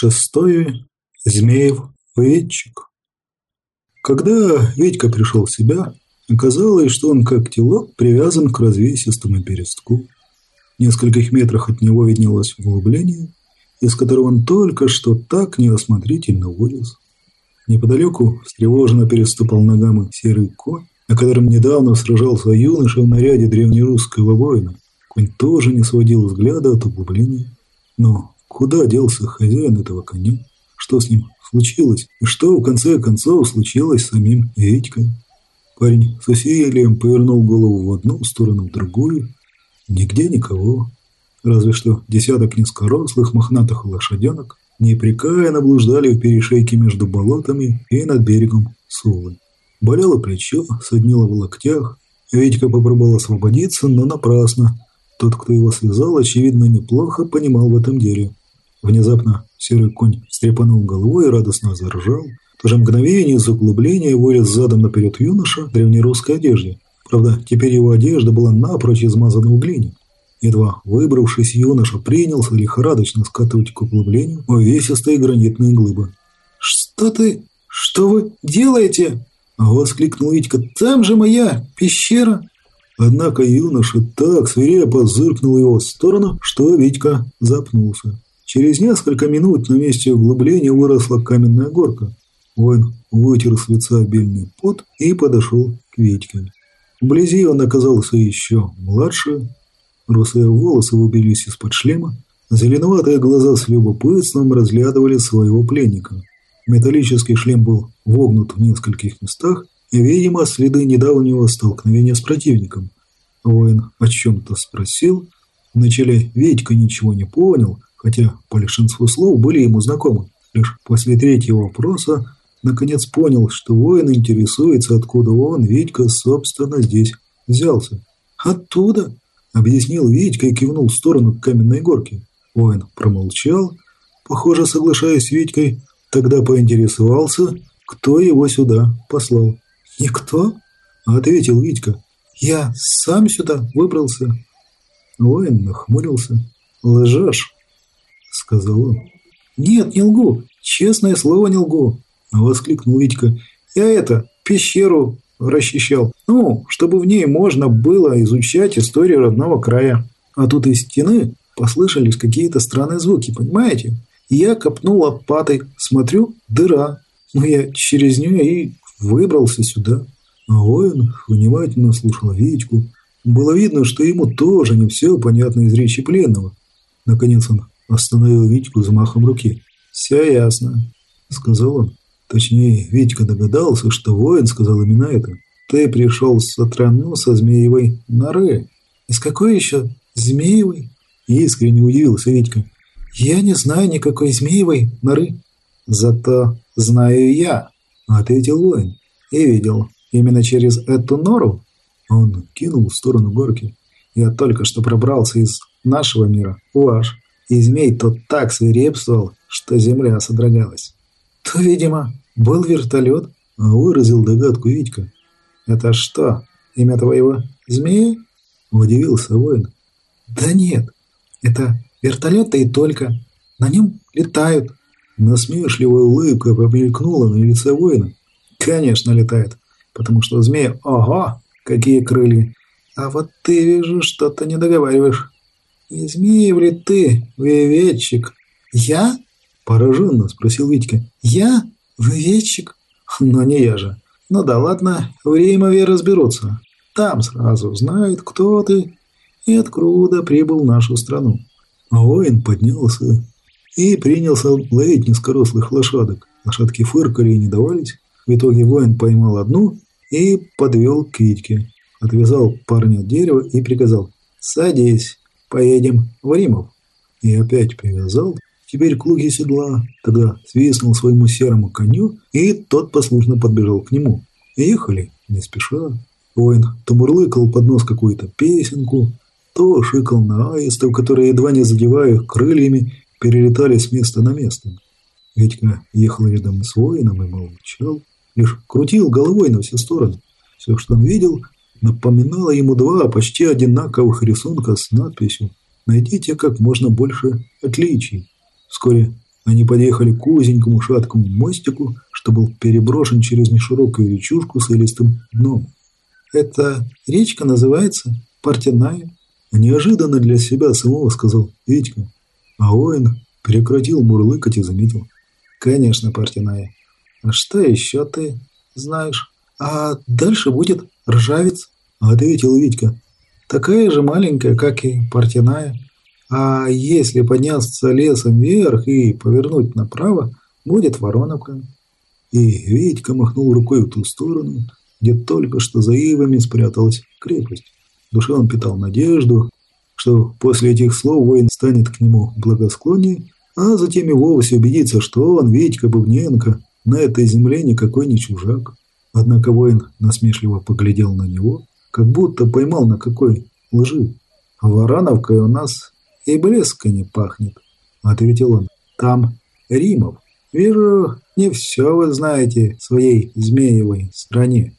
Шестое. Змеев Ветчик. Когда Витька пришел в себя, оказалось, что он как телок привязан к развесистому перестку. В нескольких метрах от него виднелось углубление, из которого он только что так неосмотрительно вылез. Неподалеку встревоженно переступал ногами серый конь, на котором недавно сражался юноша в наряде древнерусского воина. Конь тоже не сводил взгляда от углубления. Но куда делся хозяин этого коня? Что с ним случилось? И что в конце концов случилось с самим Витькой? Парень с усилием повернул голову в одну сторону, в другую. Нигде никого. Разве что десяток низкорослых мохнатых лошаденок непрекаянно блуждали в перешейке между болотами и над берегом Сулы. Болело плечо, соднило в локтях. Витька попробовал освободиться, но напрасно. Тот, кто его связал, очевидно, неплохо понимал в этом деле. Внезапно серый конь стрепанул головой и радостно заржал. В то же мгновение из углубления вылез задом наперед юноша в древнерусской одежде. Правда, теперь его одежда была напрочь измазана в глине. Едва выбравшись, юноша принялся лихорадочно скатывать к углублению увесистые гранитные глыбы. «Что ты? Что вы делаете?» – воскликнул Витька. «Там же моя пещера!» Однако юноша так свирепо зыркнул его в сторону, что Витька запнулся. Через несколько минут на месте углубления выросла каменная горка. Воин вытер с лица обильный пот и подошел к Витьке. Вблизи он оказался еще младше, Русые волосы выбились из-под шлема, зеленоватые глаза с любопытством разглядывали своего пленника. Металлический шлем был вогнут в нескольких местах, и, видимо, следы недавнего столкновения с противником. Воин о чем-то спросил. Вначале Витька ничего не понял, хотя большинство слов были ему знакомы. Лишь после третьего вопроса наконец понял, что воин интересуется, откуда он, Витька, собственно, здесь взялся. «Оттуда», – объяснил Витька и кивнул в сторону каменной горки. Воин промолчал, похоже, соглашаясь с Витькой, тогда поинтересовался, кто его сюда послал. «Никто?» – ответил Витька. «Я сам сюда выбрался». Воин нахмурился. «Лжешь?» – сказал он. «Нет, не лгу. Честное слово, не лгу», – воскликнул Витька. «Я это, пещеру расчищал. Ну, чтобы в ней можно было изучать историю родного края. А тут из стены послышались какие-то странные звуки, понимаете? Я копнул лопатой, смотрю, дыра. Ну, я через нее и выбрался сюда. А воин внимательно слушал Витьку. Было видно, что ему тоже не все понятно из речи пленного. Наконец он остановил Витьку замахом руки. «Все ясно», — сказал он. Точнее, Витька догадался, что воин сказал именно это. «Ты пришел с Атрану со Змеевой норы». «Из какой еще Змеевой?» Искренне удивился Витька. «Я не знаю никакой Змеевой норы». «Зато знаю я», — ответил воин. «И видел. Именно через эту нору?» Он кинул в сторону горки. «Я только что пробрался из нашего мира в ваш, и змей тот так свирепствовал, что земля содрогалась». «То, видимо, был вертолет?» – выразил догадку Витька. «Это что, имя твоего змея?» – удивился воин. «Да нет, это вертолет-то и только. На нем летают». Насмешливая улыбка промелькнула на лице воина. «Конечно летает, потому что змея, ого, какие крылья! А вот ты, вижу, что-то не договариваешь. Не змеев ли ты, веветчик?» «Я?» Пораженно спросил Витька. «Я? Выведчик?» «Но не я же. Ну да ладно, в Реймове разберутся. Там сразу знают, кто ты и откуда прибыл в нашу страну». Воин поднялся и принялся ловить низкорослых лошадок. Лошадки фыркали и не давались. В итоге воин поймал одну и подвел к Витьке. Отвязал парня от дерева и приказал «Садись, поедем в Римов». И опять привязал теперь к луке седла. Тогда свистнул своему серому коню, и тот послушно подбежал к нему. Ехали, не спеша. Воин то мурлыкал под нос какую-то песенку, то шикал на аистов, которые, едва не задевая их крыльями, перелетали с места на место. Витька ехал рядом с воином и молчал, лишь крутил головой на все стороны. Все, что он видел, напоминало ему два почти одинаковых рисунка с надписью «Найдите как можно больше отличий». Вскоре Они подъехали к узенькому шаткому мостику, что был переброшен через неширокую речушку с илистым дном. «Эта речка называется Партиная?» Неожиданно для себя самого сказал Витька. А воин прекратил мурлыкать и заметил. «Конечно, Партиная. А что еще ты знаешь? А дальше будет Ржавец?» Ответил Витька. «Такая же маленькая, как и Партиная. А если подняться лесом вверх и повернуть направо, будет Вороновка». И Витька махнул рукой в ту сторону, где только что за ивами спряталась крепость. В душе он питал надежду, что после этих слов воин станет к нему благосклоннее, а затем и вовсе убедится, что он, Витька Бубненко, на этой земле никакой не чужак. Однако воин насмешливо поглядел на него, как будто поймал на какой лжи. «Варановкой у нас и блеска не пахнет», — ответил он. «Там Римов. Вижу, не все вы знаете своей Змеевой стране».